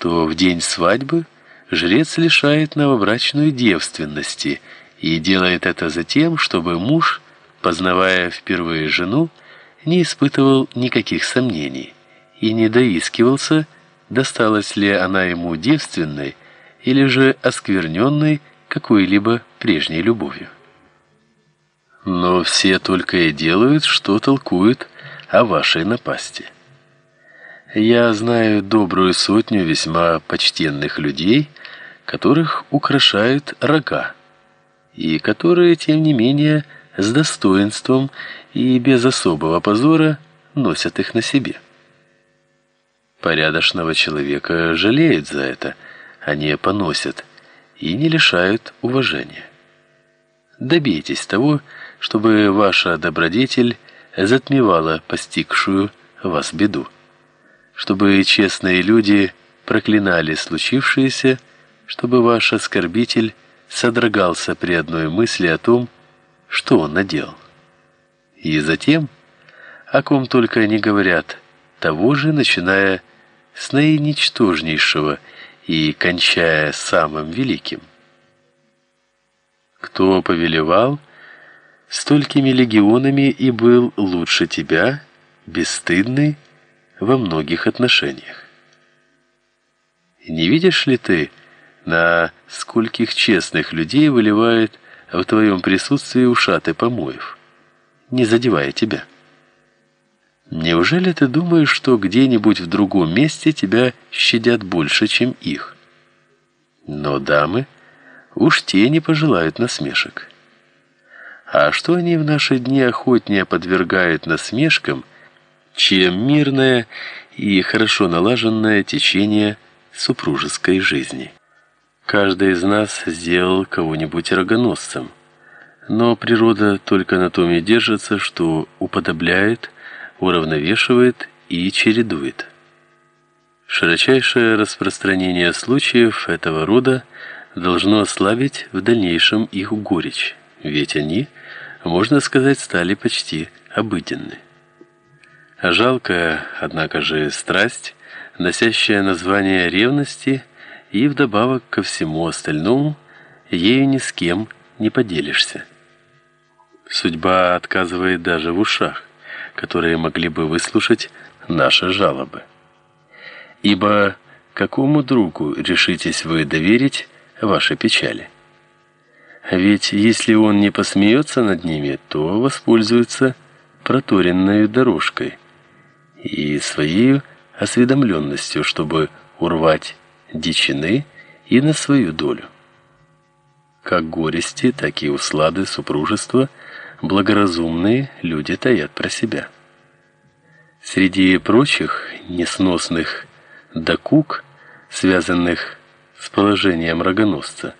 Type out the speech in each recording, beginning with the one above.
что в день свадьбы жрец лишает новобрачную девственности и делает это за тем, чтобы муж, познавая впервые жену, не испытывал никаких сомнений и не доискивался, досталась ли она ему девственной или же оскверненной какой-либо прежней любовью. Но все только и делают, что толкуют о вашей напасти. Я знаю добрую сотню весьма почтенных людей, которых украшают рога, и которые, тем не менее, с достоинством и без особого позора носят их на себе. Порядочного человека жалеют за это, а не поносят и не лишают уважения. Добейтесь того, чтобы ваша добродетель затмевала постигшую вас беду, чтобы честные люди проклинали случившееся, чтобы ваш оскорбитель содрогался при одной мысли о том, что он наделал. И затем, о ком только не говорят, того же, начиная с наиничтожнейшего и кончая самым великим. Кто повелевал столькими легионами и был лучше тебя, бесстыдный во многих отношениях? Не видишь ли ты, на скольких честных людей выливает в твоем присутствии ушаты помоев, не задевая тебя? Неужели ты думаешь, что где-нибудь в другом месте тебя щадят больше, чем их? Но дамы уж те не пожелают насмешек. А что они в наши дни охотнее подвергают насмешкам, чем мирное и хорошо налаженное течение супружеской жизни? Каждый из нас сделал кого-нибудь рогоносцем, но природа только на том и держится, что уподобляет, уравновешивает и чередует. Широчайшее распространение случаев этого рода должно ослабить в дальнейшем их горечь, ведь они, можно сказать, стали почти обыденны. А жалкая, однако же, страсть, носящая название ревности, и вдобавок ко всему остальному, ею ни с кем не поделишься. Судьба отказывает даже в ушах, которые могли бы выслушать наши жалобы. Ибо какому другу решитесь вы доверить ваши печали? Ведь если он не посмеется над ними, то воспользуется проторенной дорожкой и своей осведомленностью, чтобы урвать дичины и на свою долю. Как горести, так и услады супружества благоразумные люди таят про себя. Среди прочих несносных докук, связанных с положением рогоносца,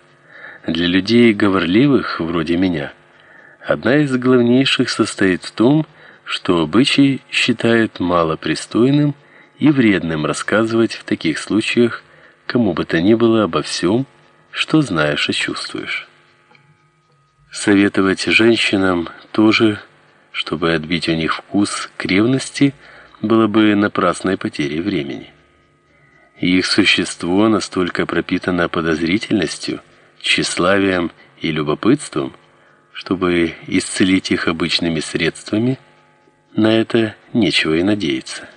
для людей говорливых, вроде меня, одна из главнейших состоит в том, что обычай считает малопристойным и вредным рассказывать в таких случаях кому бы то ни было обо всем, что знаешь и чувствуешь. Советовать женщинам тоже, чтобы отбить у них вкус к ревности, было бы напрасной потерей времени. Их существо настолько пропитано подозрительностью, тщеславием и любопытством, чтобы исцелить их обычными средствами, на это нечего и надеяться.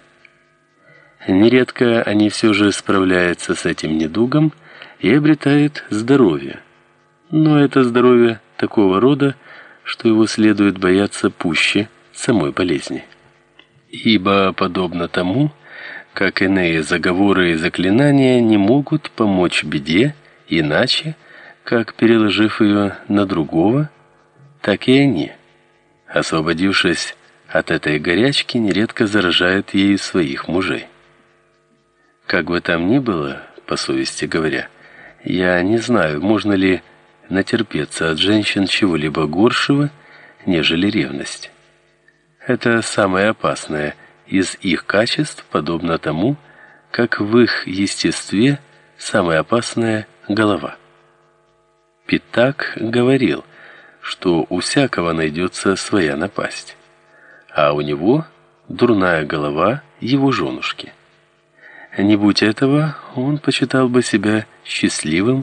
Нередко они все же справляются с этим недугом и обретают здоровье. Но это здоровье такого рода, что его следует бояться пуще самой болезни. Ибо подобно тому, как иные заговоры и заклинания не могут помочь беде иначе, как переложив ее на другого, так и они, освободившись от этой горячки, нередко заражают ею своих мужей. Как бы там ни было, по совести говоря, я не знаю, можно ли натерпеться от женщин чего-либо горшего, нежели ревность. Это самое опасное из их качеств, подобно тому, как в их естестве самое опасное голова. Питак говорил, что у всякого найдется своя напасть, а у него дурная голова его женушки. Не будь этого, он почитал бы себя счастливым